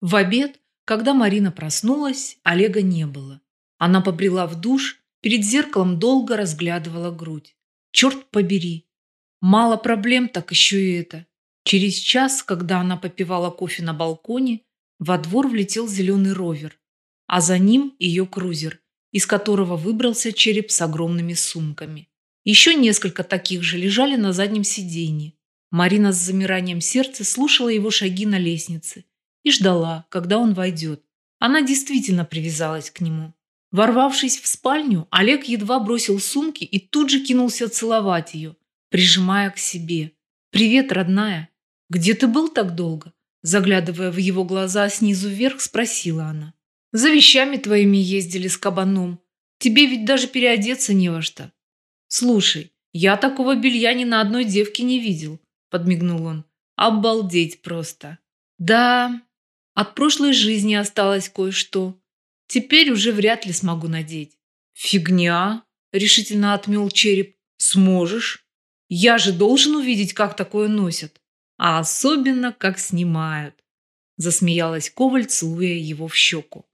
В обед, когда Марина проснулась, Олега не было. Она побрела в душ, перед зеркалом долго разглядывала грудь. Черт побери! Мало проблем, так еще и это. Через час, когда она попивала кофе на балконе, во двор влетел зеленый ровер, а за ним ее крузер, из которого выбрался череп с огромными сумками. Еще несколько таких же лежали на заднем сиденье. Марина с замиранием сердца слушала его шаги на лестнице и ждала, когда он войдет. Она действительно привязалась к нему. Ворвавшись в спальню, Олег едва бросил сумки и тут же кинулся целовать ее, прижимая к себе. «Привет, родная! Где ты был так долго?» Заглядывая в его глаза снизу вверх, спросила она. «За вещами твоими ездили с кабаном. Тебе ведь даже переодеться не во что. Слушай, я такого белья ни на одной девке не видел», подмигнул он. «Обалдеть просто!» «Да, от прошлой жизни осталось кое-что. Теперь уже вряд ли смогу надеть». «Фигня!» – решительно отмел череп. «Сможешь. Я же должен увидеть, как такое носят. А особенно, как снимают». Засмеялась Коваль, целуя его в щеку.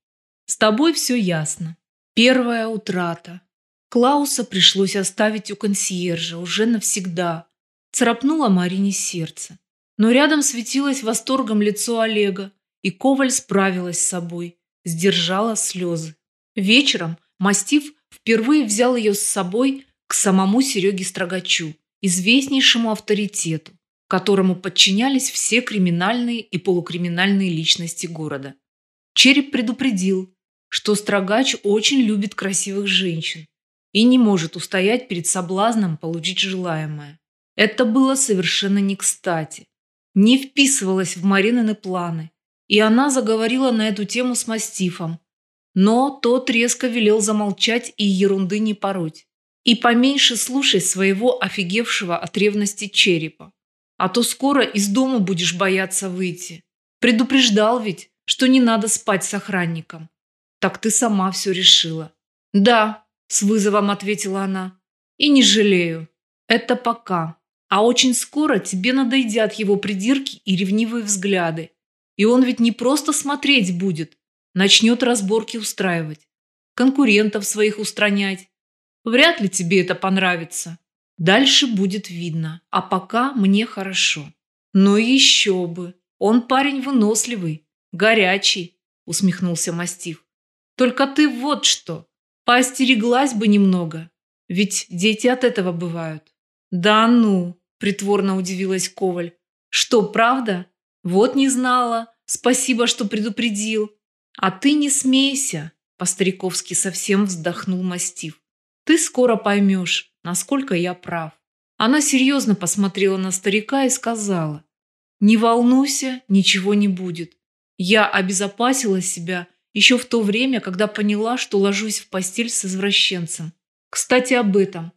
«С тобой все ясно. Первая утрата. Клауса пришлось оставить у консьержа уже навсегда. Царапнуло Марине сердце. Но рядом светилось восторгом лицо Олега, и Коваль справилась с собой, сдержала слезы. Вечером мастиф впервые взял ее с собой к самому Сереге Строгачу, известнейшему авторитету, которому подчинялись все криминальные и полукриминальные личности города. Череп предупредил, что Строгач очень любит красивых женщин и не может устоять перед соблазном получить желаемое. Это было совершенно не кстати, не вписывалось в Маринины планы, и она заговорила на эту тему с мастифом. Но тот резко велел замолчать и ерунды не пороть. И поменьше слушай своего офигевшего от ревности черепа. А то скоро из дома будешь бояться выйти. Предупреждал ведь, что не надо спать с охранником. Так ты сама все решила. Да, с вызовом ответила она. И не жалею. Это пока. А очень скоро тебе надоедят его придирки и ревнивые взгляды. И он ведь не просто смотреть будет, начнет разборки устраивать, конкурентов своих устранять. Вряд ли тебе это понравится. Дальше будет видно, а пока мне хорошо. Но еще бы, он парень выносливый, горячий, усмехнулся мастиф. Только ты вот что, поостереглась бы немного, ведь дети от этого бывают. Да ну, притворно удивилась Коваль. Что, правда? Вот не знала. Спасибо, что предупредил. А ты не смейся, по-стариковски совсем вздохнул мастив. Ты скоро поймешь, насколько я прав. Она серьезно посмотрела на старика и сказала. Не волнуйся, ничего не будет. Я обезопасила себя еще в то время, когда поняла, что ложусь в постель с извращенцем. Кстати, об этом.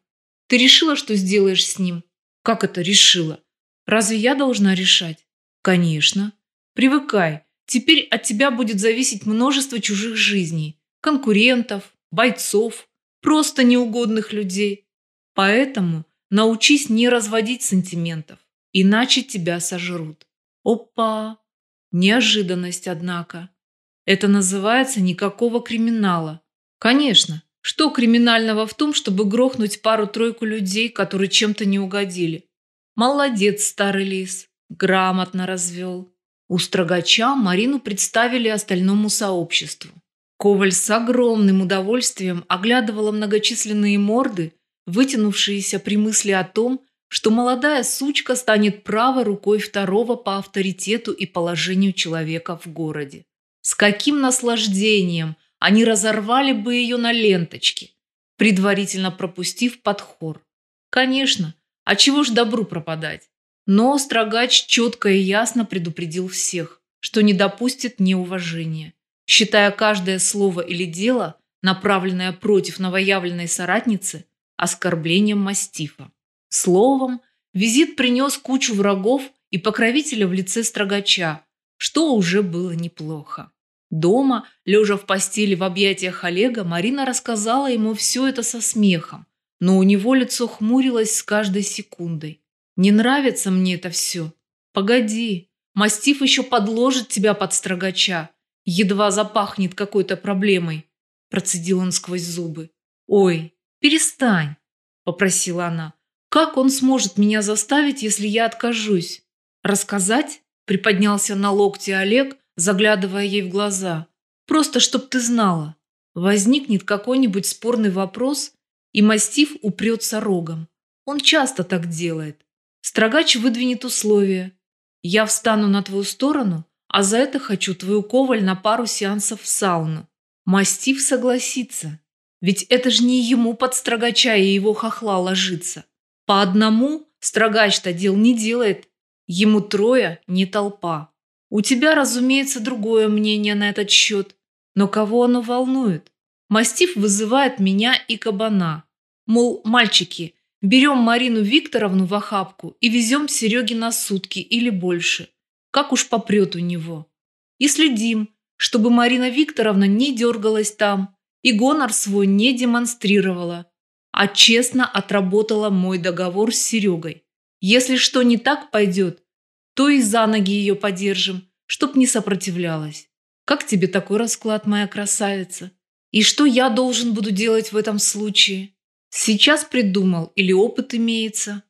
Ты решила, что сделаешь с ним? Как это решила? Разве я должна решать? Конечно. Привыкай. Теперь от тебя будет зависеть множество чужих жизней. Конкурентов, бойцов, просто неугодных людей. Поэтому научись не разводить сантиментов, иначе тебя сожрут. Опа! Неожиданность, однако. Это называется никакого криминала. Конечно, что криминального в том, чтобы грохнуть пару-тройку людей, которые чем-то не угодили? Молодец, старый лис. Грамотно развел. У строгача Марину представили остальному сообществу. Коваль с огромным удовольствием оглядывала многочисленные морды, вытянувшиеся при мысли о том, что молодая сучка станет правой рукой второго по авторитету и положению человека в городе. С каким наслаждением они разорвали бы ее на ленточке, предварительно пропустив под хор. Конечно, а чего ж добру пропадать? Но Строгач четко и ясно предупредил всех, что не допустит неуважения, считая каждое слово или дело, направленное против новоявленной соратницы, оскорблением мастифа. Словом, визит принес кучу врагов и покровителя в лице Строгача, что уже было неплохо. Дома, лежа в постели в объятиях Олега, Марина рассказала ему все это со смехом, но у него лицо хмурилось с каждой секундой. Не нравится мне это все. Погоди, Мастиф еще подложит тебя под строгача. Едва запахнет какой-то проблемой. Процедил он сквозь зубы. Ой, перестань, попросила она. Как он сможет меня заставить, если я откажусь? Рассказать? Приподнялся на локте Олег, заглядывая ей в глаза. Просто чтоб ты знала. Возникнет какой-нибудь спорный вопрос, и мастиф упрется рогом. Он часто так делает. Строгач выдвинет условия. Я встану на твою сторону, а за это хочу твою коваль на пару сеансов в сауну. Мастиф согласится. Ведь это же не ему под строгача и его хохла ложится. По одному строгач-то дел не делает. Ему трое не толпа. У тебя, разумеется, другое мнение на этот счет. Но кого оно волнует? Мастиф вызывает меня и кабана. Мол, мальчики, берем Марину Викторовну в охапку и везем Сереге на сутки или больше. Как уж попрет у него. И следим, чтобы Марина Викторовна не дергалась там и гонор свой не демонстрировала, а честно отработала мой договор с Серегой. Если что не так пойдет, то и за ноги ее подержим, чтоб не сопротивлялась. Как тебе такой расклад, моя красавица? И что я должен буду делать в этом случае? Сейчас придумал или опыт имеется?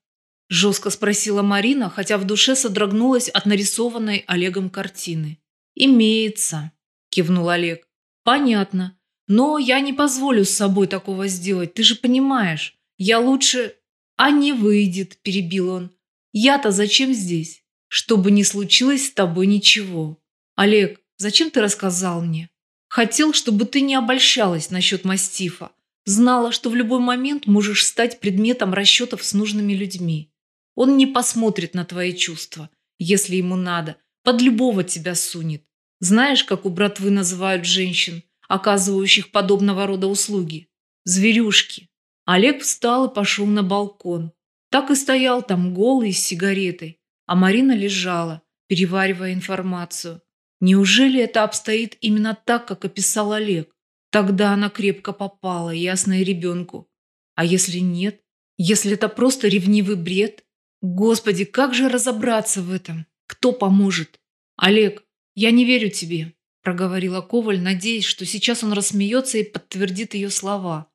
Жестко спросила Марина, хотя в душе содрогнулась от нарисованной Олегом картины. «Имеется», – кивнул Олег. «Понятно. Но я не позволю с собой такого сделать, ты же понимаешь. Я лучше...» «А не выйдет», – перебил он. «Я-то зачем здесь? Чтобы не случилось с тобой ничего. Олег, зачем ты рассказал мне? Хотел, чтобы ты не обольщалась насчет мастифа. Знала, что в любой момент можешь стать предметом расчетов с нужными людьми. Он не посмотрит на твои чувства, если ему надо, под любого тебя сунет. Знаешь, как у братвы называют женщин, оказывающих подобного рода услуги? Зверюшки. Олег встал и пошел на балкон. Так и стоял там голый с сигаретой, а Марина лежала, переваривая информацию. Неужели это обстоит именно так, как описал Олег? Тогда она крепко попала, ясно и ребенку. А если нет? Если это просто ревнивый бред? Господи, как же разобраться в этом? Кто поможет? Олег, я не верю тебе, проговорила Коваль, надеясь, что сейчас он рассмеется и подтвердит ее слова.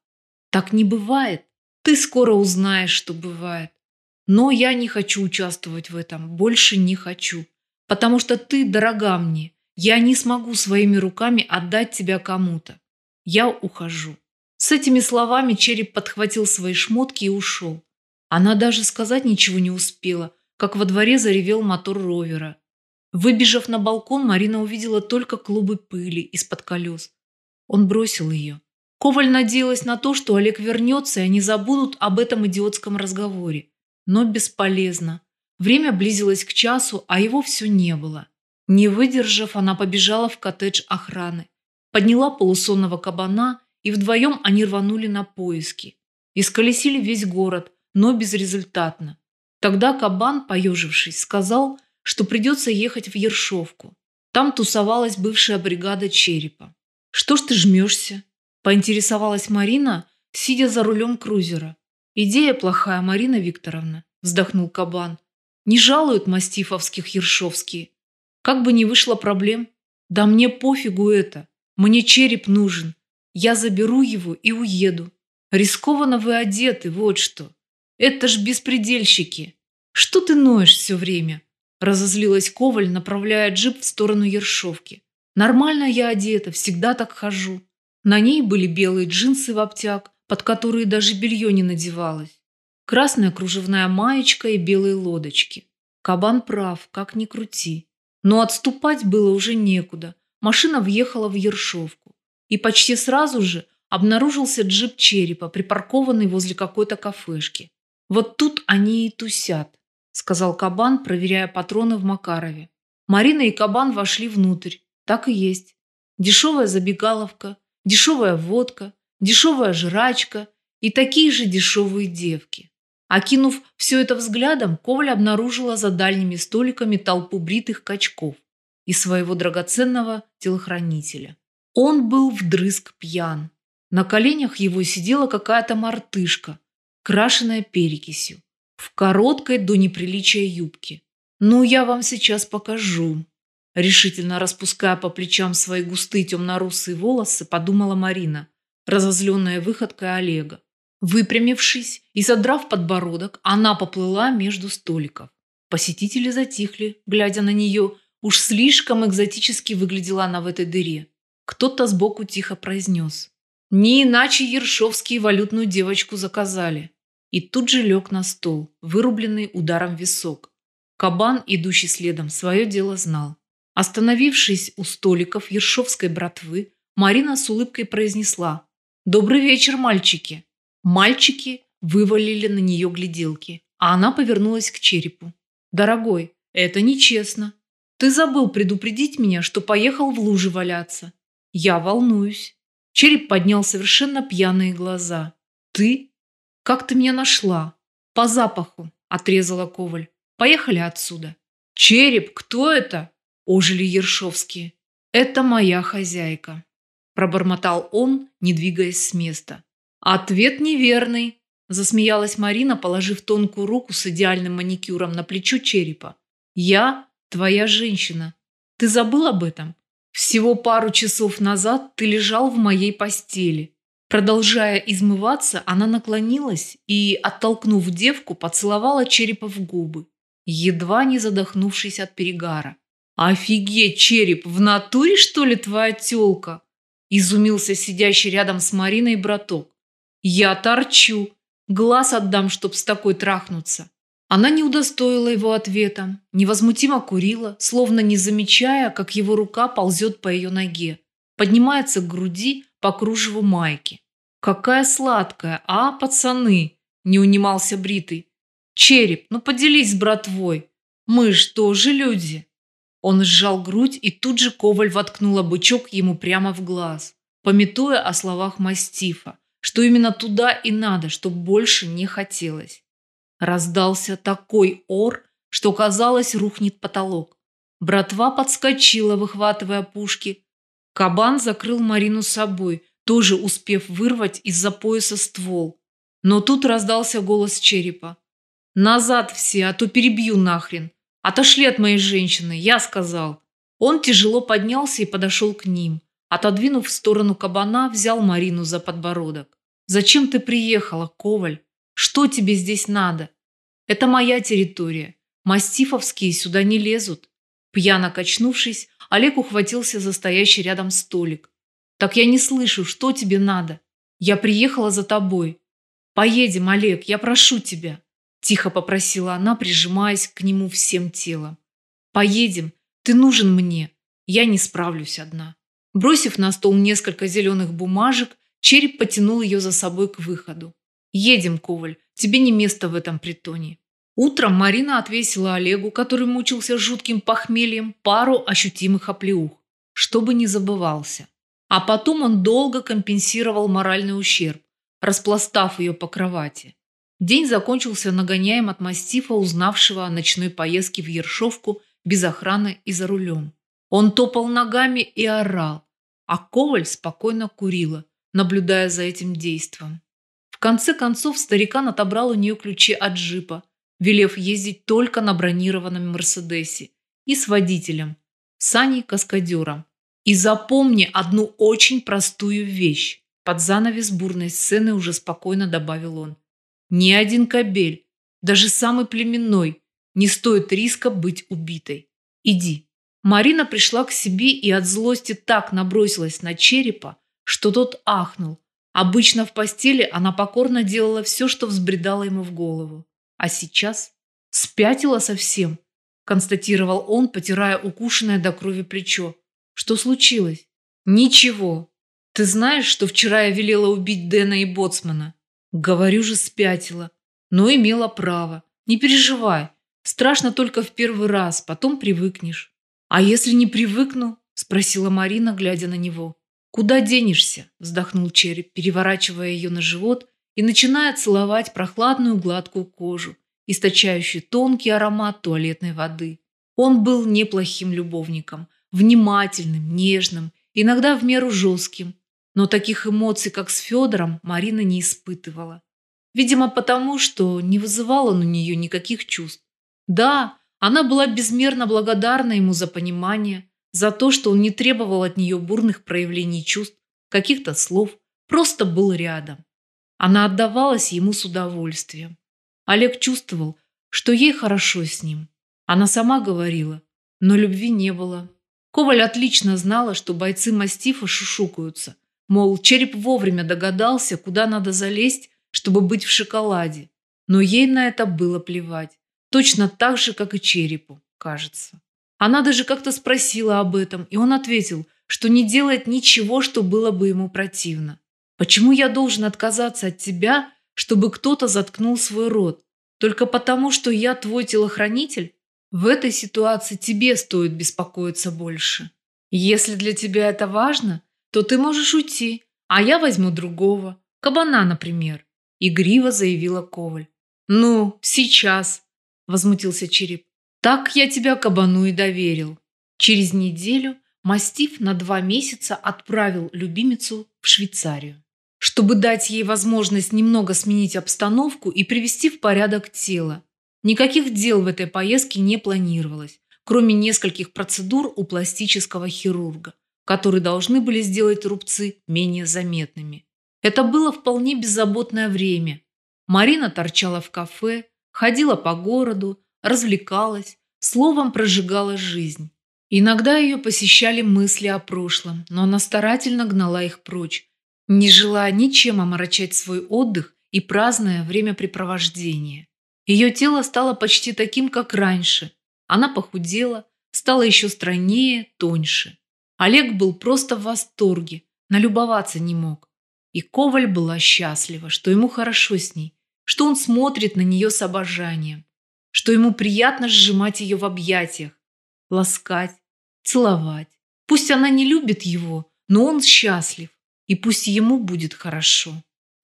Так не бывает. Ты скоро узнаешь, что бывает. Но я не хочу участвовать в этом, больше не хочу. Потому что ты дорога мне. Я не смогу своими руками отдать тебя кому-то. Я ухожу. С этими словами череп подхватил свои шмотки и ушел. Она даже сказать ничего не успела, как во дворе заревел мотор ровера. Выбежав на балкон, Марина увидела только клубы пыли из-под колес. Он бросил ее. Коваль надеялась на то, что Олег вернется, и они забудут об этом идиотском разговоре. Но бесполезно. Время близилось к часу, а его все не было. Не выдержав, она побежала в коттедж охраны. Подняла полусонного кабана, и вдвоем они рванули на поиски. Исколесили весь город, но безрезультатно. Тогда кабан, поежившись, сказал, что придется ехать в Ершовку. Там тусовалась бывшая бригада черепа. «Что ж ты жмешься?» – поинтересовалась Марина, сидя за рулем крузера. «Идея плохая, Марина Викторовна», – вздохнул кабан. «Не жалуют мастифовских ершовские. Как бы ни вышло проблем. Да мне пофигу это. Мне череп нужен. Я заберу его и уеду. Рискованно вы одеты, вот что. Это ж беспредельщики. Что ты ноешь все время? Разозлилась Коваль, направляя джип в сторону Ершовки. Нормально я одета, всегда так хожу. На ней были белые джинсы в обтяг, под которые даже белье не надевалось. Красная кружевная маечка и белые лодочки. Кабан прав, как ни крути. Но отступать было уже некуда. Машина въехала в Ершовку. И почти сразу же обнаружился джип черепа, припаркованный возле какой-то кафешки. Вот тут они и тусят, сказал Кабан, проверяя патроны в Макарове. Марина и Кабан вошли внутрь. Так и есть. Дешевая забегаловка, дешевая водка, дешевая жрачка и такие же дешевые девки. Окинув все это взглядом, Коваль обнаружила за дальними столиками толпу бритых качков и своего драгоценного телохранителя. Он был вдрызг пьян. На коленях его сидела какая-то мартышка, крашенная перекисью, в короткой до неприличия юбке. «Ну, я вам сейчас покажу», – решительно распуская по плечам свои густые темно-русые волосы, подумала Марина, разозленная выходкой Олега. Выпрямившись и задрав подбородок, она поплыла между столиков. Посетители затихли, глядя на нее. Уж слишком экзотически выглядела она в этой дыре. Кто-то сбоку тихо произнес. Не иначе Ершовские валютную девочку заказали. И тут же лег на стол, вырубленный ударом висок. Кабан, идущий следом, свое дело знал. Остановившись у столиков Ершовской братвы, Марина с улыбкой произнесла «Добрый вечер, мальчики!» Мальчики вывалили на нее гляделки, а она повернулась к черепу. «Дорогой, это нечестно. Ты забыл предупредить меня, что поехал в луже валяться. Я волнуюсь». Череп поднял совершенно пьяные глаза. «Ты? Как ты меня нашла?» «По запаху», – отрезала Коваль. «Поехали отсюда». «Череп, кто это?» – ожили Ершовские. «Это моя хозяйка», – пробормотал он, не двигаясь с места. «Ответ неверный», – засмеялась Марина, положив тонкую руку с идеальным маникюром на плечо черепа. «Я твоя женщина. Ты забыл об этом? Всего пару часов назад ты лежал в моей постели. Продолжая измываться, она наклонилась и, оттолкнув девку, поцеловала черепа в губы, едва не задохнувшись от перегара. «Офигеть, череп, в натуре, что ли, твоя тёлка?» Изумился сидящий рядом с Мариной браток. «Я торчу. Глаз отдам, чтоб с такой трахнуться». Она не удостоила его ответом, невозмутимо курила, словно не замечая, как его рука ползет по ее ноге, поднимается к груди по кружеву майки. «Какая сладкая, а, пацаны!» – не унимался Бритый. «Череп, ну поделись с братвой. Мы ж тоже люди!» Он сжал грудь, и тут же Коваль воткнула бычок ему прямо в глаз, пометуя о словах мастифа, что именно туда и надо, чтобы больше не хотелось. Раздался такой ор, что, казалось, рухнет потолок. Братва подскочила, выхватывая пушки. Кабан закрыл Марину собой, тоже успев вырвать из-за пояса ствол. Но тут раздался голос черепа. «Назад все, а то перебью нахрен! Отошли от моей женщины, я сказал!» Он тяжело поднялся и подошел к ним. Отодвинув в сторону кабана, взял Марину за подбородок. «Зачем ты приехала, Коваль?» Что тебе здесь надо? Это моя территория. Мастифовские сюда не лезут. Пьяно качнувшись, Олег ухватился за стоящий рядом столик. Так я не слышу, что тебе надо. Я приехала за тобой. Поедем, Олег, я прошу тебя. Тихо попросила она, прижимаясь к нему всем телом. Поедем, ты нужен мне. Я не справлюсь одна. Бросив на стол несколько зеленых бумажек, череп потянул ее за собой к выходу. Едем, Коваль, тебе не место в этом притоне. Утром Марина отвесила Олегу, который мучился жутким похмельем, пару ощутимых оплеух, чтобы не забывался. А потом он долго компенсировал моральный ущерб, распластав ее по кровати. День закончился нагоняем от мастифа, узнавшего о ночной поездке в Ершовку без охраны и за рулем. Он топал ногами и орал, а Коваль спокойно курила, наблюдая за этим действом конце концов старикан отобрал у нее ключи от джипа, велев ездить только на бронированном Мерседесе и с водителем, Саней-каскадером. И запомни одну очень простую вещь. Под занавес бурной сцены уже спокойно добавил он. Ни один кобель, даже самый племенной, не стоит риска быть убитой. Иди. Марина пришла к себе и от злости так набросилась на черепа, что тот ахнул, Обычно в постели она покорно делала все, что взбредало ему в голову. А сейчас спятила совсем, констатировал он, потирая укушенное до крови плечо. Что случилось? Ничего. Ты знаешь, что вчера я велела убить Дэна и Боцмана? Говорю же, спятила. Но имела право. Не переживай. Страшно только в первый раз, потом привыкнешь. А если не привыкну? Спросила Марина, глядя на него. «Куда денешься?» – вздохнул череп, переворачивая ее на живот и начиная целовать прохладную гладкую кожу, источающую тонкий аромат туалетной воды. Он был неплохим любовником, внимательным, нежным, иногда в меру жестким, но таких эмоций, как с Федором, Марина не испытывала. Видимо, потому, что не вызывал он у нее никаких чувств. Да, Она была безмерно благодарна ему за понимание, за то, что он не требовал от нее бурных проявлений чувств, каких-то слов, просто был рядом. Она отдавалась ему с удовольствием. Олег чувствовал, что ей хорошо с ним. Она сама говорила, но любви не было. Коваль отлично знала, что бойцы мастифа шушукаются. Мол, череп вовремя догадался, куда надо залезть, чтобы быть в шоколаде. Но ей на это было плевать. Точно так же, как и черепу, кажется. Она даже как-то спросила об этом, и он ответил, что не делает ничего, что было бы ему противно. «Почему я должен отказаться от тебя, чтобы кто-то заткнул свой рот? Только потому, что я твой телохранитель? В этой ситуации тебе стоит беспокоиться больше. Если для тебя это важно, то ты можешь уйти, а я возьму другого, кабана, например», – игриво заявила Коваль. «Ну, сейчас», – возмутился Череп. «Так я тебя кабану и доверил». Через неделю Мастиф на два месяца отправил любимицу в Швейцарию чтобы дать ей возможность немного сменить обстановку и привести в порядок тело. Никаких дел в этой поездке не планировалось, кроме нескольких процедур у пластического хирурга, которые должны были сделать рубцы менее заметными. Это было вполне беззаботное время. Марина торчала в кафе, ходила по городу, развлекалась, словом прожигала жизнь. Иногда ее посещали мысли о прошлом, но она старательно гнала их прочь, не желая ничем омрачать свой отдых и праздное времяпрепровождение. Ее тело стало почти таким, как раньше. Она похудела, стала еще стройнее, тоньше. Олег был просто в восторге, налюбоваться не мог. И Коваль была счастлива, что ему хорошо с ней, что он смотрит на нее с обожанием, что ему приятно сжимать ее в объятиях, ласкать, целовать. Пусть она не любит его, но он счастлив и пусть ему будет хорошо.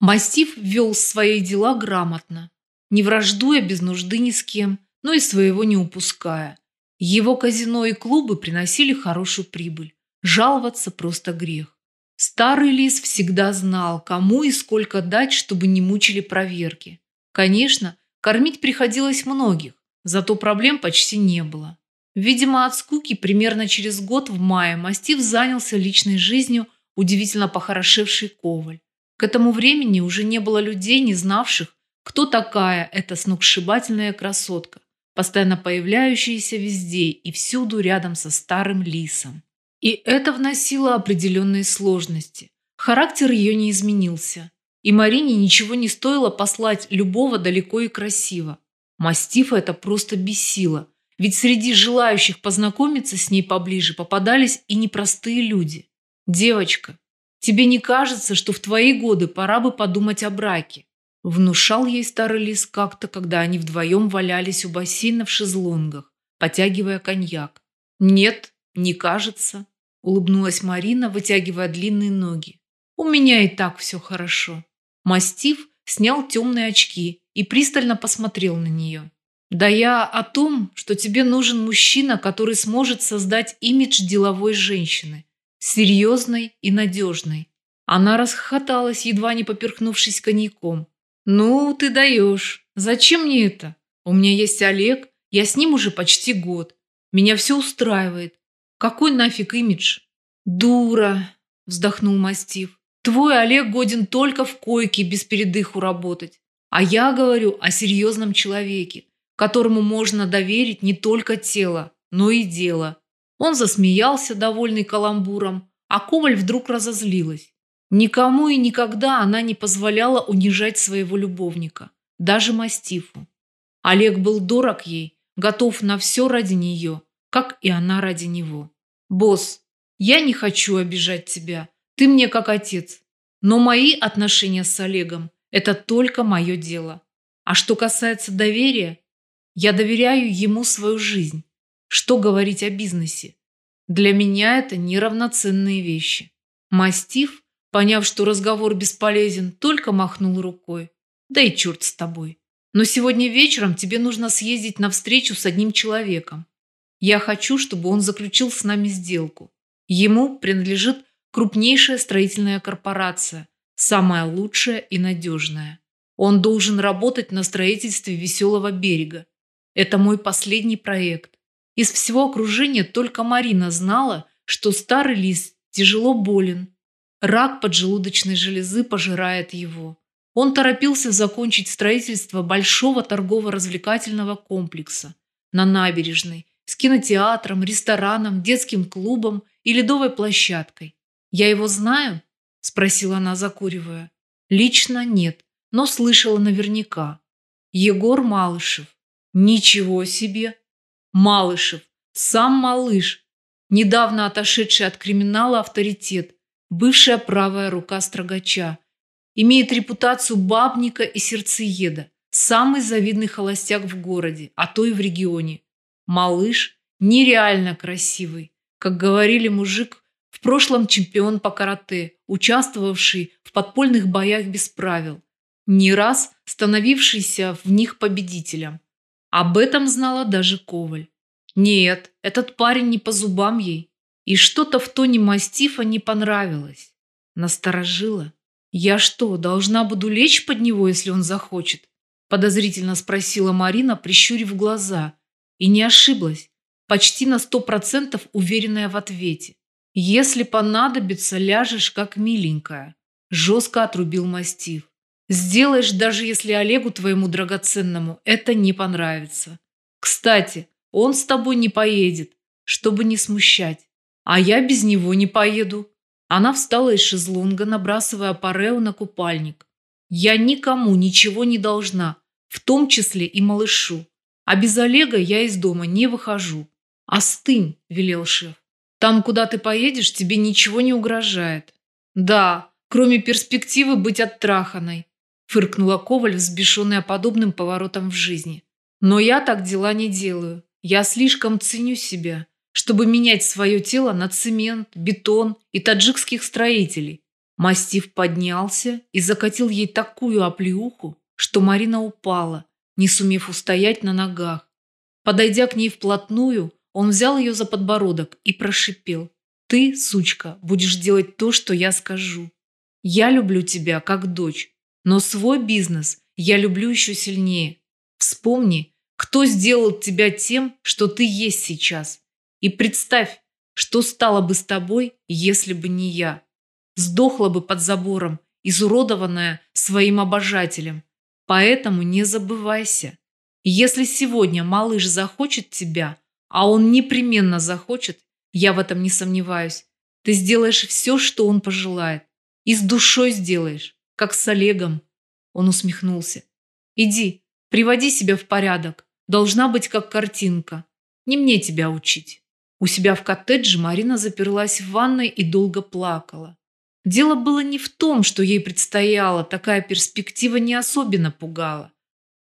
Мастиф вел свои дела грамотно, не враждуя без нужды ни с кем, но и своего не упуская. Его казино и клубы приносили хорошую прибыль. Жаловаться просто грех. Старый лис всегда знал, кому и сколько дать, чтобы не мучили проверки. Конечно, кормить приходилось многих, зато проблем почти не было. Видимо, от скуки примерно через год в мае Мастив занялся личной жизнью удивительно похорошевший Коваль. К этому времени уже не было людей, не знавших, кто такая эта сногсшибательная красотка, постоянно появляющаяся везде и всюду рядом со старым лисом. И это вносило определенные сложности. Характер ее не изменился. И Марине ничего не стоило послать любого далеко и красиво. Мастифа это просто бесило, ведь среди желающих познакомиться с ней поближе попадались и непростые люди. «Девочка, тебе не кажется, что в твои годы пора бы подумать о браке?» Внушал ей старый лис как-то, когда они вдвоем валялись у бассейна в шезлонгах, потягивая коньяк. «Нет, не кажется», – улыбнулась Марина, вытягивая длинные ноги. «У меня и так все хорошо». Мастив снял темные очки и пристально посмотрел на нее. «Да я о том, что тебе нужен мужчина, который сможет создать имидж деловой женщины, серьезной и надежной. Она расхохоталась, едва не поперхнувшись коньяком. «Ну, ты даешь. Зачем мне это? У меня есть Олег, я с ним уже почти год. Меня все устраивает. Какой нафиг имидж?» «Дура!» – вздохнул Мастив. «Твой Олег годен только в койке без передыху работать. А я говорю о серьезном человеке, которому можно доверить не только тело, но и дело. Он засмеялся, довольный каламбуром, а Коваль вдруг разозлилась. Никому и никогда она не позволяла унижать своего любовника, даже мастифу. Олег был дорог ей, готов на все ради нее, как и она ради него. «Босс, я не хочу обижать тебя, ты мне как отец, но мои отношения с Олегом – это только мое дело. А что касается доверия, я доверяю ему свою жизнь. Что говорить о бизнесе? Для меня это неравноценные вещи. Мастив, поняв, что разговор бесполезен, только махнул рукой. Да и черт с тобой. Но сегодня вечером тебе нужно съездить на встречу с одним человеком. Я хочу, чтобы он заключил с нами сделку. Ему принадлежит крупнейшая строительная корпорация, самая лучшая и надежная. Он должен работать на строительстве Веселого берега Это мой последний проект. Из всего окружения только Марина знала, что старый лис тяжело болен. Рак поджелудочной железы пожирает его. Он торопился закончить строительство большого торгово-развлекательного комплекса на набережной с кинотеатром, рестораном, детским клубом и ледовой площадкой. «Я его знаю?» – спросила она, закуривая. «Лично нет, но слышала наверняка. Егор Малышев. Ничего себе! Малышев, сам малыш, недавно отошедший от криминала авторитет, бывшая правая рука строгача, имеет репутацию бабника и сердцееда, самый завидный холостяк в городе, а то и в регионе. Малыш нереально красивый, как говорили мужик, в прошлом чемпион по карате, участвовавший в подпольных боях без правил, не раз становившийся в них победителем. Об этом знала даже Коваль. Нет, этот парень не по зубам ей. И что-то в тоне мастифа не понравилось. Насторожила. «Я что, должна буду лечь под него, если он захочет?» Подозрительно спросила Марина, прищурив глаза. И не ошиблась, почти на сто процентов уверенная в ответе. «Если понадобится, ляжешь как миленькая», жестко отрубил мастиф. «Сделаешь, даже если Олегу твоему драгоценному это не понравится. Кстати, он с тобой не поедет, чтобы не смущать. А я без него не поеду. Она встала из шезлонга, набрасывая парео на купальник. Я никому ничего не должна, в том числе и малышу. А без Олега я из дома не выхожу. Остынь, велел шеф. Там, куда ты поедешь, тебе ничего не угрожает. Да, кроме перспективы быть оттраханной, фыркнула Коваль, взбешенная подобным поворотом в жизни. Но я так дела не делаю. Я слишком ценю себя, чтобы менять свое тело на цемент, бетон и таджикских строителей. Мастив поднялся и закатил ей такую оплеуху, что Марина упала, не сумев устоять на ногах. Подойдя к ней вплотную, он взял ее за подбородок и прошипел. «Ты, сучка, будешь делать то, что я скажу. Я люблю тебя, как дочь, но свой бизнес я люблю еще сильнее. Вспомни, кто сделал тебя тем, что ты есть сейчас? И представь, что стало бы с тобой, если бы не я. Сдохла бы под забором, изуродованная своим обожателем. Поэтому не забывайся. Если сегодня малыш захочет тебя, а он непременно захочет, я в этом не сомневаюсь, ты сделаешь все, что он пожелает. И с душой сделаешь, как с Олегом. Он усмехнулся. Иди, приводи себя в порядок. Должна быть как картинка. Не мне тебя учить. У себя в коттедже Марина заперлась в ванной и долго плакала. Дело было не в том, что ей предстояло, такая перспектива не особенно пугала.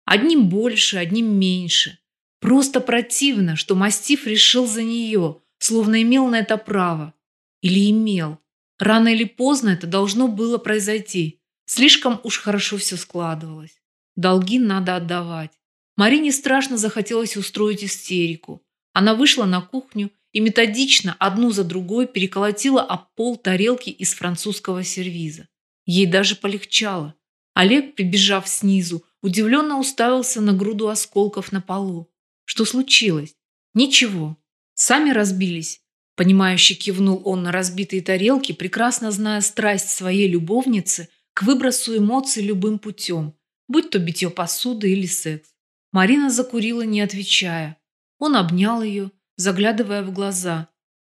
Одним больше, одним меньше. Просто противно, что мастиф решил за нее, словно имел на это право. Или имел. Рано или поздно это должно было произойти. Слишком уж хорошо все складывалось. Долги надо отдавать. Марине страшно захотелось устроить истерику. Она вышла на кухню и методично одну за другой переколотила об пол тарелки из французского сервиза. Ей даже полегчало. Олег, прибежав снизу, удивленно уставился на груду осколков на полу. Что случилось? Ничего. Сами разбились. Понимающе кивнул он на разбитые тарелки, прекрасно зная страсть своей любовницы к выбросу эмоций любым путем, будь то битье посуды или секс. Марина закурила, не отвечая. Он обнял ее, заглядывая в глаза.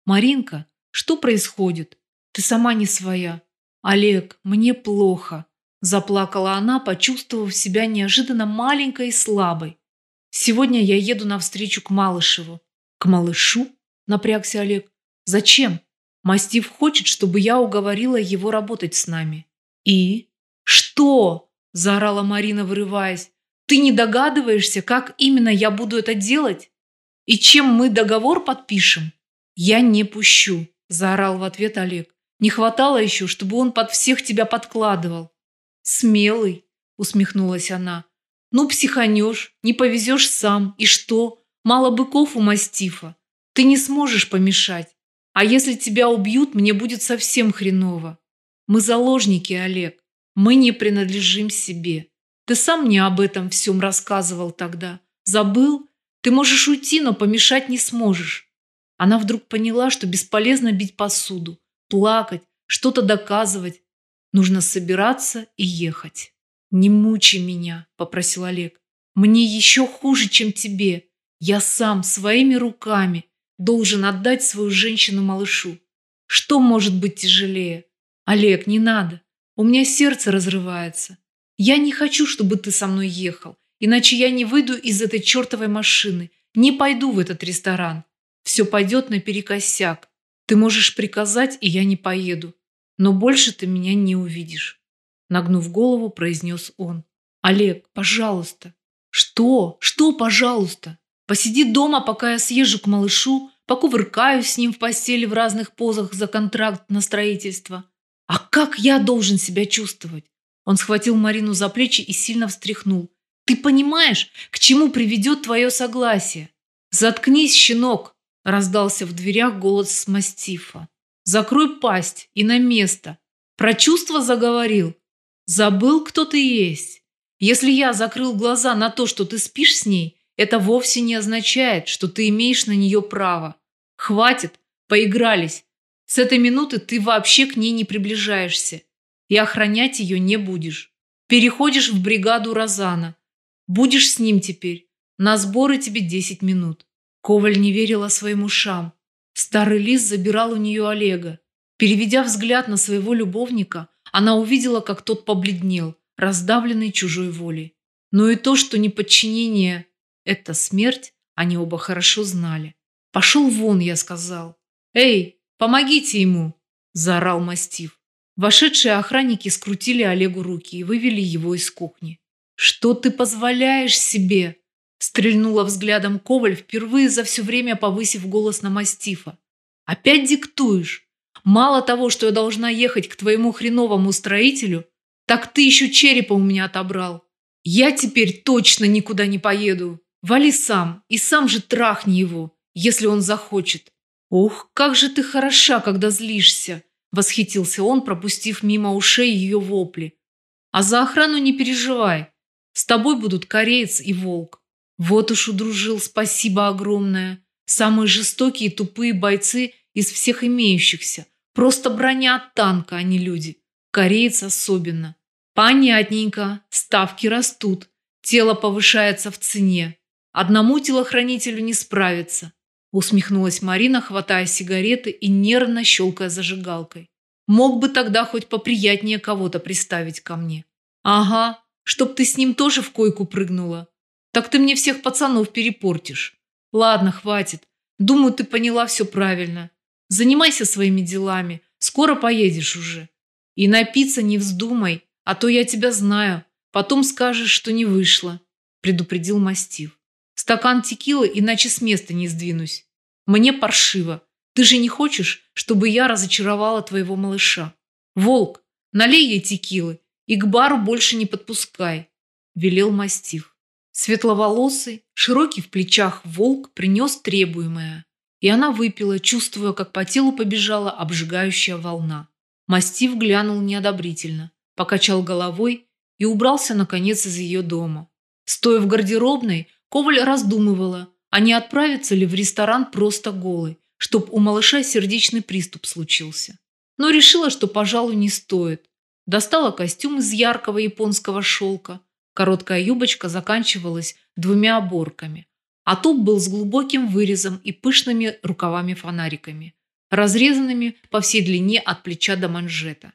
«Маринка, что происходит? Ты сама не своя. Олег, мне плохо», – заплакала она, почувствовав себя неожиданно маленькой и слабой. «Сегодня я еду навстречу к Малышеву». «К малышу?» – напрягся Олег. «Зачем? Мастив хочет, чтобы я уговорила его работать с нами». «И?» «Что?» – заорала Марина, вырываясь. Ты не догадываешься, как именно я буду это делать? И чем мы договор подпишем? Я не пущу, заорал в ответ Олег. Не хватало еще, чтобы он под всех тебя подкладывал. Смелый, усмехнулась она. Ну, психанешь, не повезешь сам. И что? Мало быков у мастифа. Ты не сможешь помешать. А если тебя убьют, мне будет совсем хреново. Мы заложники, Олег. Мы не принадлежим себе. Ты сам мне об этом всем рассказывал тогда. Забыл? Ты можешь уйти, но помешать не сможешь. Она вдруг поняла, что бесполезно бить посуду, плакать, что-то доказывать. Нужно собираться и ехать. «Не мучи меня», – попросил Олег. «Мне еще хуже, чем тебе. Я сам, своими руками, должен отдать свою женщину малышу. Что может быть тяжелее? Олег, не надо. У меня сердце разрывается. Я не хочу, чтобы ты со мной ехал, иначе я не выйду из этой чертовой машины, не пойду в этот ресторан. Все пойдет наперекосяк. Ты можешь приказать, и я не поеду. Но больше ты меня не увидишь. Нагнув голову, произнес он. Олег, пожалуйста. Что? Что, пожалуйста? Посиди дома, пока я съезжу к малышу, покувыркаюсь с ним в постели в разных позах за контракт на строительство. А как я должен себя чувствовать? Он схватил Марину за плечи и сильно встряхнул. Ты понимаешь, к чему приведет твое согласие? Заткнись, щенок, раздался в дверях голос мастифа. Закрой пасть и на место. Про чувства заговорил. Забыл, кто ты есть. Если я закрыл глаза на то, что ты спишь с ней, это вовсе не означает, что ты имеешь на нее право. Хватит, поигрались. С этой минуты ты вообще к ней не приближаешься и охранять ее не будешь. Переходишь в бригаду Розана. Будешь с ним теперь. На сборы тебе 10 минут. Коваль не верила своим ушам. Старый лис забирал у нее Олега. Переведя взгляд на своего любовника, она увидела, как тот побледнел, раздавленный чужой волей. Но и то, что неподчинение – это смерть, они оба хорошо знали. «Пошел вон», – я сказал. «Эй, помогите ему!» – заорал мастиф. Вошедшие охранники скрутили Олегу руки и вывели его из кухни. «Что ты позволяешь себе?» Стрельнула взглядом Коваль, впервые за все время повысив голос на мастифа. «Опять диктуешь? Мало того, что я должна ехать к твоему хреновому строителю, так ты еще черепа у меня отобрал. Я теперь точно никуда не поеду. Вали сам, и сам же трахни его, если он захочет. Ох, как же ты хороша, когда злишься!» Восхитился он, пропустив мимо ушей ее вопли. А за охрану не переживай. С тобой будут кореец и волк. Вот уж удружил, спасибо огромное. Самые жестокие и тупые бойцы из всех имеющихся. Просто броня от танка, а не люди. Кореец особенно. Понятненько, ставки растут. Тело повышается в цене. Одному телохранителю не справиться. Усмехнулась Марина, хватая сигареты и нервно щелкая зажигалкой. Мог бы тогда хоть поприятнее кого-то приставить ко мне. Ага, чтоб ты с ним тоже в койку прыгнула. Так ты мне всех пацанов перепортишь. Ладно, хватит. Думаю, ты поняла все правильно. Занимайся своими делами. Скоро поедешь уже. И напиться не вздумай, а то я тебя знаю. Потом скажешь, что не вышло, предупредил мастив. Стакан текилы, иначе с места не сдвинусь. Мне паршиво. Ты же не хочешь, чтобы я разочаровала твоего малыша? Волк, налей ей текилы и к бару больше не подпускай, велел мастив. Светловолосый, широкий в плечах волк принес требуемое, и она выпила, чувствуя, как по телу побежала обжигающая волна. Мастив глянул неодобрительно, покачал головой и убрался, наконец, из ее дома. Стоя в гардеробной, Коваль раздумывала, а не отправиться ли в ресторан просто голой, чтоб у малыша сердечный приступ случился. Но решила, что, пожалуй, не стоит. Достала костюм из яркого японского шелка. Короткая юбочка заканчивалась двумя оборками, а топ был с глубоким вырезом и пышными рукавами-фонариками, разрезанными по всей длине от плеча до манжета.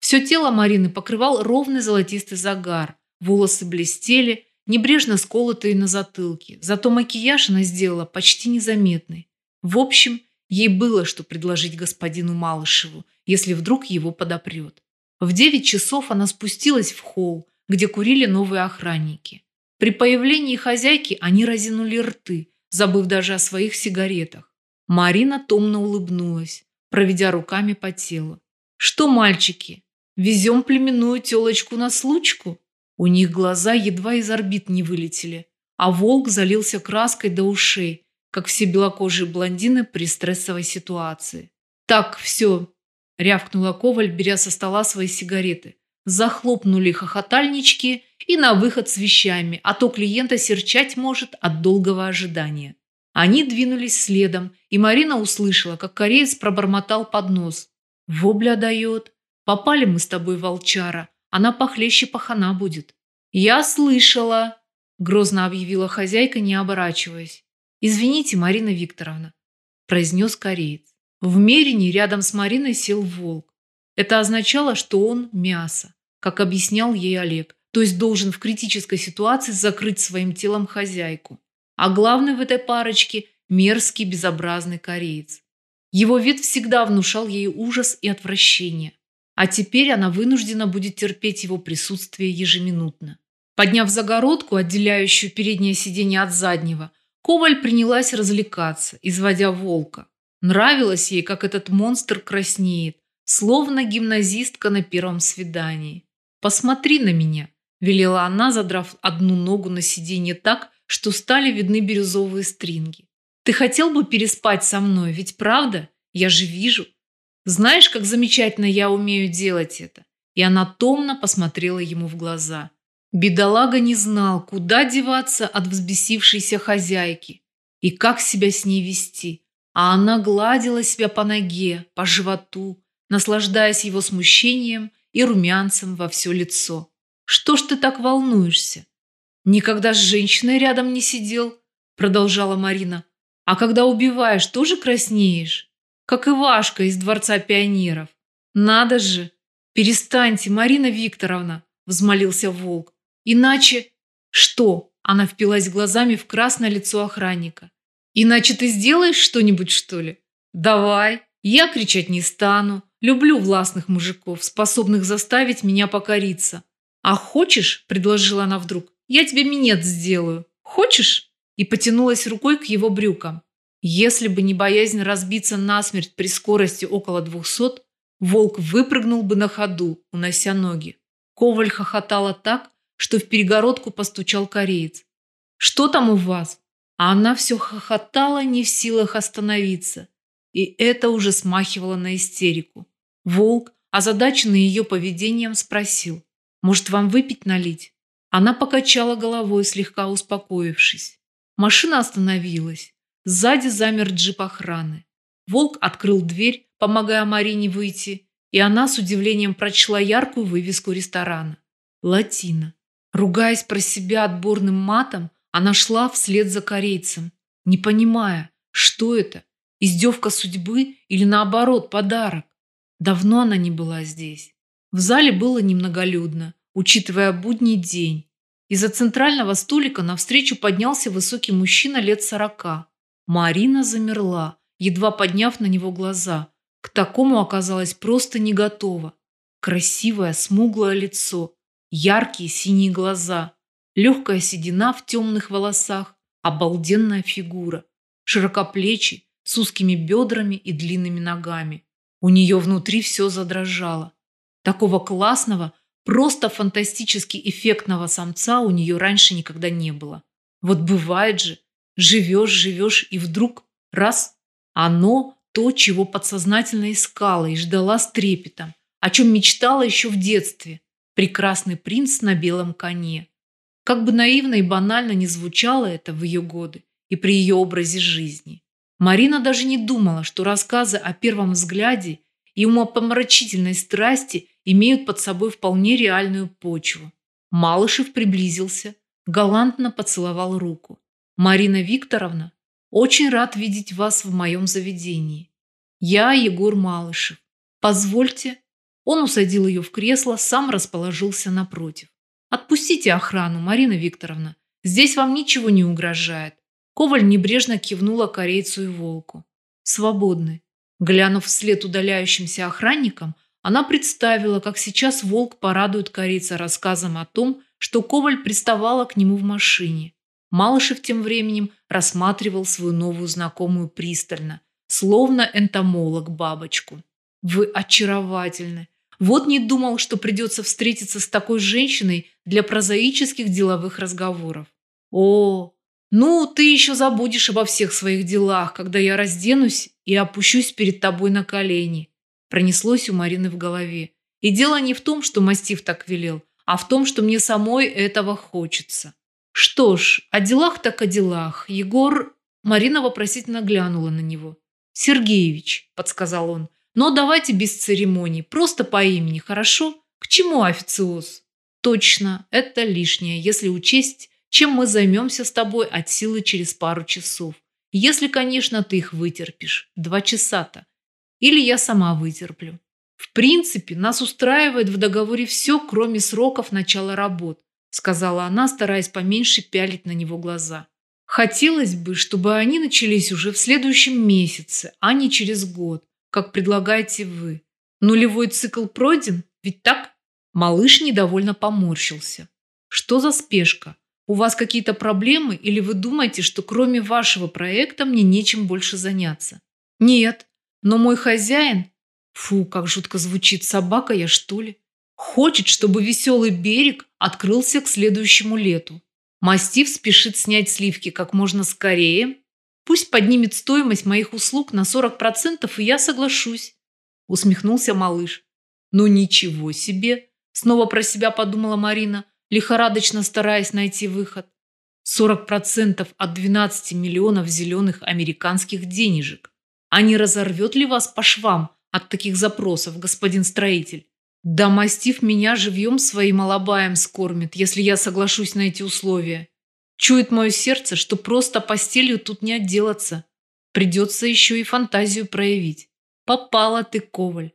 Все тело Марины покрывал ровный золотистый загар, волосы блестели, небрежно сколотые на затылке, зато макияж она сделала почти незаметный. В общем, ей было что предложить господину Малышеву, если вдруг его подопрет. В девять часов она спустилась в холл, где курили новые охранники. При появлении хозяйки они разинули рты, забыв даже о своих сигаретах. Марина томно улыбнулась, проведя руками по телу. «Что, мальчики, везем племенную телочку на случку?» У них глаза едва из орбит не вылетели, а волк залился краской до ушей, как все белокожие блондины при стрессовой ситуации. «Так, все», – рявкнула Коваль, беря со стола свои сигареты. Захлопнули хохотальнички и на выход с вещами, а то клиента серчать может от долгого ожидания. Они двинулись следом, и Марина услышала, как кореец пробормотал под нос. «Вобля дает. Попали мы с тобой, волчара. Она похлеще пахана будет». «Я слышала», – грозно объявила хозяйка, не оборачиваясь. «Извините, Марина Викторовна», – произнес кореец. В Мерине рядом с Мариной сел волк. Это означало, что он мясо, как объяснял ей Олег, то есть должен в критической ситуации закрыть своим телом хозяйку. А главный в этой парочке – мерзкий, безобразный кореец. Его вид всегда внушал ей ужас и отвращение. А теперь она вынуждена будет терпеть его присутствие ежеминутно. Подняв загородку, отделяющую переднее сиденье от заднего, Коваль принялась развлекаться, изводя волка. Нравилось ей, как этот монстр краснеет, словно гимназистка на первом свидании. «Посмотри на меня», – велела она, задрав одну ногу на сиденье так, что стали видны бирюзовые стринги. «Ты хотел бы переспать со мной, ведь правда? Я же вижу. Знаешь, как замечательно я умею делать это?» И она томно посмотрела ему в глаза. Бедолага не знал, куда деваться от взбесившейся хозяйки и как себя с ней вести. А она гладила себя по ноге, по животу, наслаждаясь его смущением и румянцем во все лицо. «Что ж ты так волнуешься?» «Никогда с женщиной рядом не сидел», – продолжала Марина. «А когда убиваешь, тоже краснеешь? Как Ивашка из Дворца пионеров. Надо же!» «Перестаньте, Марина Викторовна!» – взмолился волк. Иначе... Что? Она впилась глазами в красное лицо охранника. Иначе ты сделаешь что-нибудь, что ли? Давай. Я кричать не стану. Люблю властных мужиков, способных заставить меня покориться. А хочешь, предложила она вдруг, я тебе минет сделаю. Хочешь? И потянулась рукой к его брюкам. Если бы не боязнь разбиться насмерть при скорости около двухсот, волк выпрыгнул бы на ходу, унося ноги. Коваль хохотала так, что в перегородку постучал кореец. «Что там у вас?» А она все хохотала, не в силах остановиться. И это уже смахивало на истерику. Волк, озадаченный ее поведением, спросил. «Может, вам выпить налить?» Она покачала головой, слегка успокоившись. Машина остановилась. Сзади замер джип охраны. Волк открыл дверь, помогая Марине выйти, и она с удивлением прочла яркую вывеску ресторана. «Латина». Ругаясь про себя отборным матом, она шла вслед за корейцем, не понимая, что это, издевка судьбы или наоборот подарок. Давно она не была здесь. В зале было немноголюдно, учитывая будний день. Из-за центрального столика навстречу поднялся высокий мужчина лет сорока. Марина замерла, едва подняв на него глаза. К такому оказалась просто не готова. Красивое, смуглое лицо, Яркие синие глаза, легкая седина в темных волосах, обалденная фигура, широкоплечий, с узкими бедрами и длинными ногами. У нее внутри все задрожало. Такого классного, просто фантастически эффектного самца у нее раньше никогда не было. Вот бывает же, живешь, живешь, и вдруг раз – оно то, чего подсознательно искала и ждала с трепетом, о чем мечтала еще в детстве. Прекрасный принц на белом коне. Как бы наивно и банально не звучало это в ее годы и при ее образе жизни. Марина даже не думала, что рассказы о первом взгляде и умопомрачительной страсти имеют под собой вполне реальную почву. Малышев приблизился, галантно поцеловал руку. «Марина Викторовна, очень рад видеть вас в моем заведении. Я Егор Малышев. Позвольте он усадил ее в кресло, сам расположился напротив. «Отпустите охрану, Марина Викторовна. Здесь вам ничего не угрожает». Коваль небрежно кивнула корейцу и волку. «Свободны». Глянув вслед удаляющимся охранникам, она представила, как сейчас волк порадует корейца рассказом о том, что Коваль приставала к нему в машине. Малышев тем временем рассматривал свою новую знакомую пристально, словно энтомолог бабочку. «Вы очаровательны. Вот не думал, что придется встретиться с такой женщиной для прозаических деловых разговоров. О, ну ты еще забудешь обо всех своих делах, когда я разденусь и опущусь перед тобой на колени. Пронеслось у Марины в голове. И дело не в том, что мастиф так велел, а в том, что мне самой этого хочется. Что ж, о делах так о делах. Егор... Марина вопросительно глянула на него. «Сергеевич», – подсказал он, – «но давайте без церемоний, просто по имени, хорошо? К чему официоз?» «Точно, это лишнее, если учесть, чем мы займемся с тобой от силы через пару часов. Если, конечно, ты их вытерпишь. Два часа-то. Или я сама вытерплю. В принципе, нас устраивает в договоре все, кроме сроков начала работ сказала она, стараясь поменьше пялить на него глаза. Хотелось бы, чтобы они начались уже в следующем месяце, а не через год, как предлагаете вы. Нулевой цикл пройден, ведь так? Малыш недовольно поморщился. Что за спешка? У вас какие-то проблемы или вы думаете, что кроме вашего проекта мне нечем больше заняться? Нет, но мой хозяин... Фу, как жутко звучит собака я, что ли? Хочет, чтобы веселый берег открылся к следующему лету. Мастив спешит снять сливки как можно скорее. Пусть поднимет стоимость моих услуг на 40%, и я соглашусь. Усмехнулся малыш. Ну ничего себе. Снова про себя подумала Марина, лихорадочно стараясь найти выход. 40% от 12 миллионов зеленых американских денежек. А не разорвет ли вас по швам от таких запросов, господин строитель? Да мастив меня живьем своим алабаем скормит, если я соглашусь на эти условия. Чует мое сердце, что просто постелью тут не отделаться. Придется еще и фантазию проявить. Попала ты, Коваль.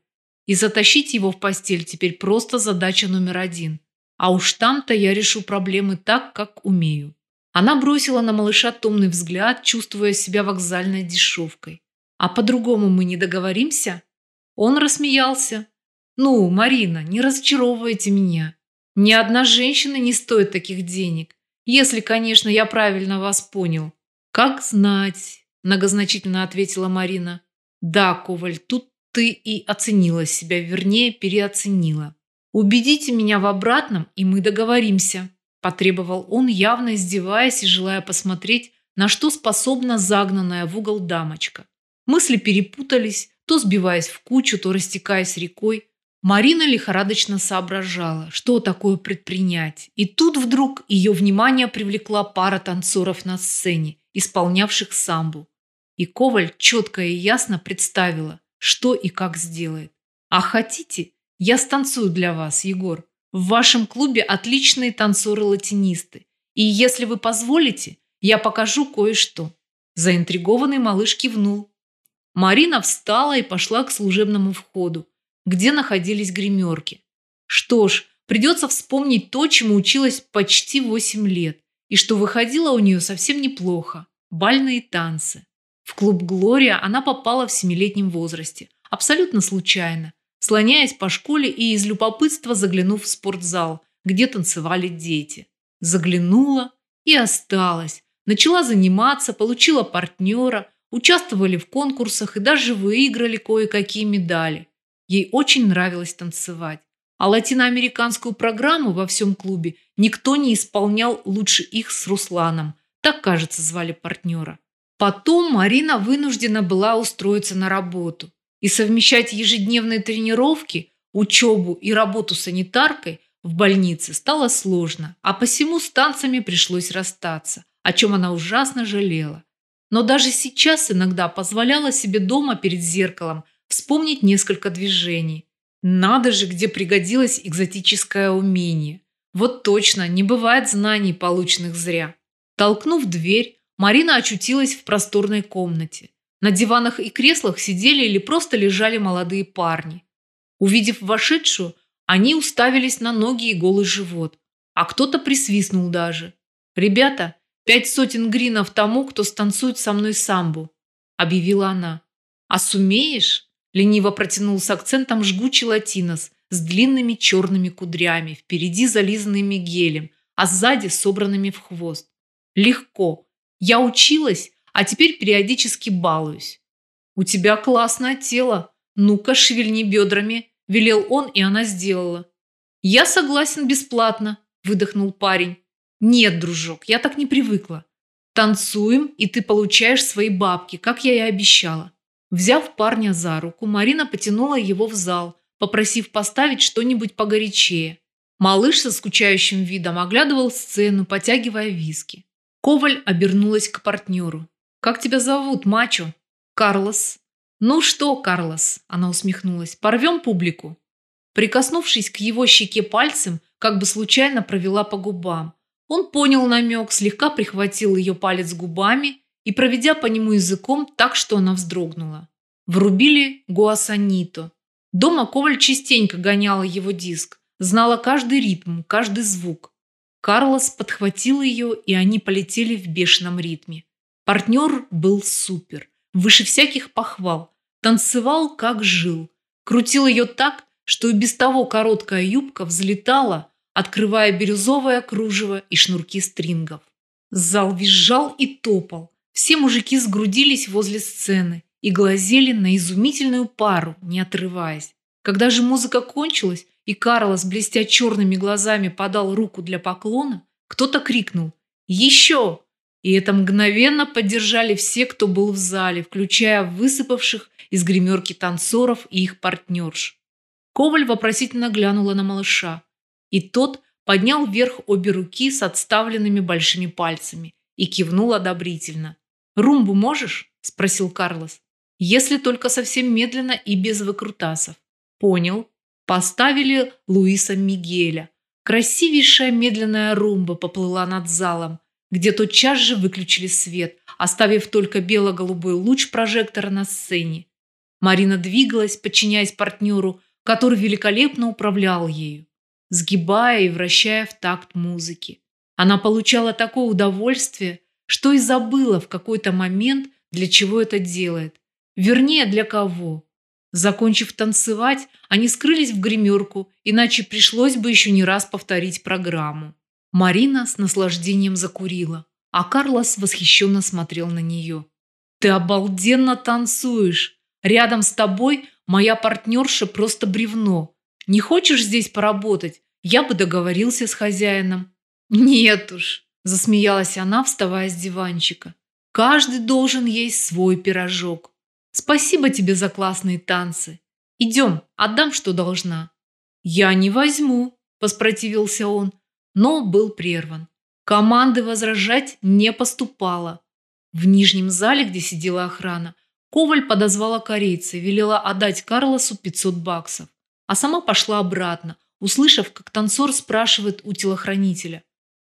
И затащить его в постель теперь просто задача номер один. А уж там-то я решу проблемы так, как умею. Она бросила на малыша томный взгляд, чувствуя себя вокзальной дешевкой. А по-другому мы не договоримся? Он рассмеялся, ну, Марина, не разочаровывайте меня. Ни одна женщина не стоит таких денег. Если, конечно, я правильно вас понял. Как знать, многозначительно ответила Марина. Да, Коваль, тут ты и оценила себя, вернее, переоценила. Убедите меня в обратном, и мы договоримся, потребовал он, явно издеваясь и желая посмотреть, на что способна загнанная в угол дамочка. Мысли перепутались, то сбиваясь в кучу, то растекаясь рекой. Марина лихорадочно соображала, что такое предпринять. И тут вдруг ее внимание привлекла пара танцоров на сцене, исполнявших самбу. И Коваль четко и ясно представила, что и как сделает. «А хотите, я станцую для вас, Егор. В вашем клубе отличные танцоры-латинисты. И если вы позволите, я покажу кое-что». Заинтригованный малыш кивнул. Марина встала и пошла к служебному входу, где находились гримерки. Что ж, придется вспомнить то, чему училась почти 8 лет, и что выходило у нее совсем неплохо – бальные танцы. В клуб «Глория» она попала в семилетнем возрасте, абсолютно случайно, слоняясь по школе и из любопытства заглянув в спортзал, где танцевали дети. Заглянула и осталась. Начала заниматься, получила партнера, участвовали в конкурсах и даже выиграли кое-какие медали. Ей очень нравилось танцевать. А латиноамериканскую программу во всем клубе никто не исполнял лучше их с Русланом. Так, кажется, звали партнера. Потом Марина вынуждена была устроиться на работу. И совмещать ежедневные тренировки, учебу и работу санитаркой в больнице стало сложно, а посему с танцами пришлось расстаться, о чем она ужасно жалела. Но даже сейчас иногда позволяла себе дома перед зеркалом – вспомнить несколько движений. Надо же, где пригодилось экзотическое умение. Вот точно, не бывает знаний, полученных зря. Толкнув дверь, Марина очутилась в просторной комнате. На диванах и креслах сидели или просто лежали молодые парни. Увидев вошедшую, они уставились на ноги и голый живот, а кто-то присвистнул даже. «Ребята, пять сотен гринов тому, кто станцует со мной самбу», – объявила она. «А сумеешь?» Лениво протянул с акцентом жгучий латинос с длинными черными кудрями, впереди зализанными гелем, а сзади собранными в хвост. Легко. Я училась, а теперь периодически балуюсь. У тебя классное тело. Ну-ка, шевельни бедрами, велел он, и она сделала. Я согласен бесплатно, выдохнул парень. Нет, дружок, я так не привыкла. Танцуем, и ты получаешь свои бабки, как я и обещала. Взяв парня за руку, Марина потянула его в зал, попросив поставить что-нибудь погорячее. Малыш со скучающим видом оглядывал сцену, потягивая виски. Коваль обернулась к партнеру. «Как тебя зовут, мачо?» «Карлос». «Ну что, Карлос?» – она усмехнулась. «Порвем публику?» Прикоснувшись к его щеке пальцем, как бы случайно провела по губам. Он понял намек, слегка прихватил ее палец губами и, проведя по нему языком так, что она вздрогнула. Врубили гуасанито. Дома Коваль частенько гоняла его диск, знала каждый ритм, каждый звук. Карлос подхватил ее, и они полетели в бешеном ритме. Партнер был супер, выше всяких похвал, танцевал, как жил, крутил ее так, что и без того короткая юбка взлетала, открывая бирюзовое кружево и шнурки стрингов. Зал визжал и топал. Все мужики сгрудились возле сцены и глазели на изумительную пару, не отрываясь. Когда же музыка кончилась, и Карлос, блестя черными глазами, подал руку для поклона, кто-то крикнул «Еще!» И это мгновенно поддержали все, кто был в зале, включая высыпавших из гримерки танцоров и их партнерш. Коваль вопросительно глянула на малыша, и тот поднял вверх обе руки с отставленными большими пальцами и кивнул одобрительно. «Румбу можешь?» – спросил Карлос. «Если только совсем медленно и без выкрутасов». «Понял». Поставили Луиса Мигеля. Красивейшая медленная румба поплыла над залом, где тотчас же выключили свет, оставив только бело-голубой луч прожектора на сцене. Марина двигалась, подчиняясь партнеру, который великолепно управлял ею, сгибая и вращая в такт музыки. Она получала такое удовольствие, что и забыла в какой-то момент, для чего это делает. Вернее, для кого. Закончив танцевать, они скрылись в гримерку, иначе пришлось бы еще не раз повторить программу. Марина с наслаждением закурила, а Карлос восхищенно смотрел на нее. «Ты обалденно танцуешь! Рядом с тобой Моя партнерша просто бревно. Не хочешь здесь поработать? Я бы договорился с хозяином». «Нет уж», – засмеялась она, вставая с диванчика. «Каждый должен есть свой пирожок. Спасибо тебе за классные танцы. Идем, отдам, что должна». «Я не возьму», – воспротивился он, но был прерван. Команды возражать не поступало. В нижнем зале, где сидела охрана, Коваль подозвала корейца и велела отдать Карлосу 500 баксов, а сама пошла обратно, услышав, как танцор спрашивает у телохранителя.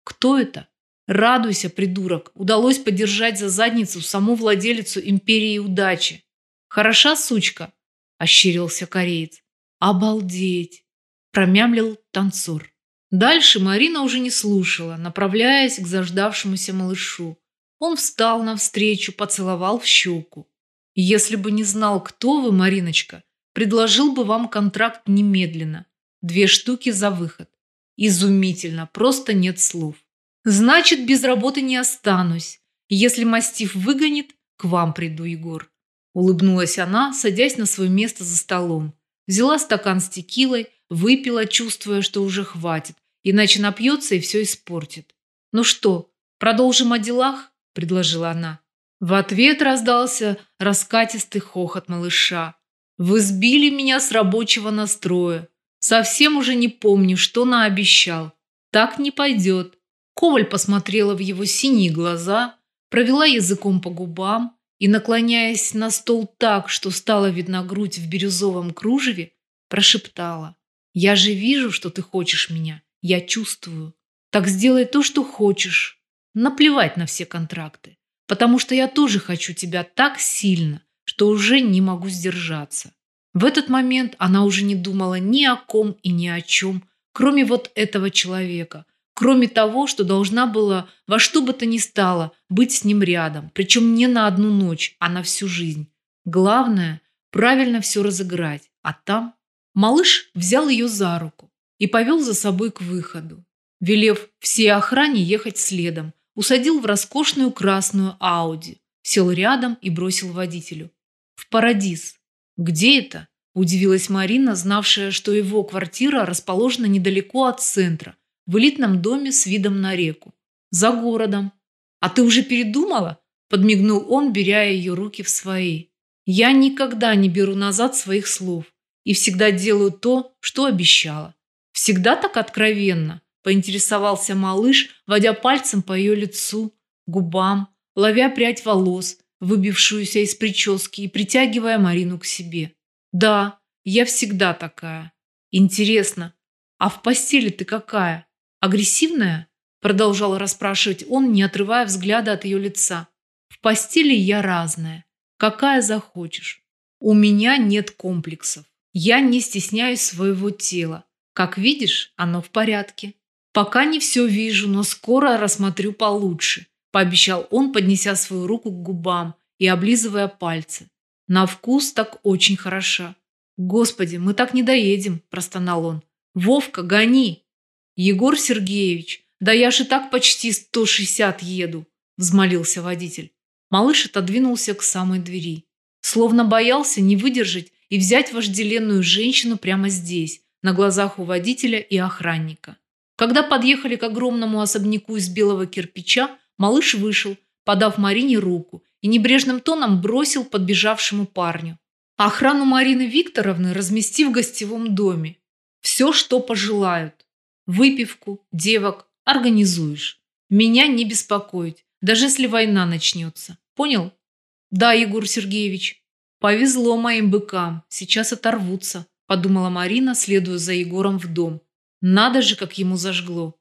«Кто это?» «Радуйся, придурок! Удалось подержать за задницу саму владелицу империи удачи!» «Хороша сучка?» – ощерился кореец. «Обалдеть!» – промямлил танцор. Дальше Марина уже не слушала, направляясь к заждавшемуся малышу. Он встал навстречу, поцеловал в щеку. Если бы не знал, кто вы, Мариночка, предложил бы вам контракт немедленно. Две штуки за выход. Изумительно, просто нет слов. Значит, без работы не останусь. Если мастиф выгонит, к вам приду, Егор. Улыбнулась она, садясь на свое место за столом. Взяла стакан с текилой, выпила, чувствуя, что уже хватит, иначе напьется и все испортит. «Ну что, продолжим о делах?» – предложила она. В ответ раздался раскатистый хохот малыша. «Вы сбили меня с рабочего настроя. Совсем уже не помню, что наобещал. Так не пойдет». Коваль посмотрела в его синие глаза, провела языком по губам и, наклоняясь на стол так, что стала видна грудь в бирюзовом кружеве, прошептала. «Я же вижу, что ты хочешь меня. Я чувствую. Так сделай то, что хочешь. Наплевать на все контракты потому что я тоже хочу тебя так сильно, что уже не могу сдержаться. В этот момент она уже не думала ни о ком и ни о чем, кроме вот этого человека, кроме того, что должна была во что бы то ни стало быть с ним рядом, причем не на одну ночь, а на всю жизнь. Главное – правильно все разыграть, а там… Малыш взял ее за руку и повел за собой к выходу, велев всей охране ехать следом, усадил в роскошную красную Ауди, сел рядом и бросил водителю. В Парадис. Где это? Удивилась Марина, знавшая, что его квартира расположена недалеко от центра, в элитном доме с видом на реку. За городом. А ты уже передумала? Подмигнул он, беря ее руки в свои. Я никогда не беру назад своих слов. И всегда делаю то, что обещала. Всегда так откровенно, поинтересовался малыш, водя пальцем по ее лицу, губам, ловя прядь волос, выбившуюся из прически и притягивая Марину к себе. Да, я всегда такая. Интересно, а в постели ты какая? Агрессивная? Продолжал расспрашивать он, не отрывая взгляда от ее лица. В постели я разная. Какая захочешь. У меня нет комплексов. Я не стесняюсь своего тела. Как видишь, оно в порядке. Пока не все вижу, но скоро рассмотрю получше, пообещал он, поднеся свою руку к губам и облизывая пальцы. На вкус так очень хороша. Господи, мы так не доедем, простонал он. Вовка, гони. Егор Сергеевич, да я же так почти 160 еду, взмолился водитель. Малыш отодвинулся к самой двери. Словно боялся не выдержать и взять вожделенную женщину прямо здесь, на глазах у водителя и охранника. Когда подъехали к огромному особняку из белого кирпича, малыш вышел, подав Марине руку, и небрежным тоном бросил подбежавшему парню. Охрану Марины Викторовны размести в гостевом доме. Все, что пожелают. Выпивку, девок организуешь. Меня не беспокоить, даже если война начнется. Понял? Да, Егор Сергеевич. Повезло моим быкам, сейчас оторвутся, подумала Марина, следуя за Егором в дом. Надо же, как ему зажгло.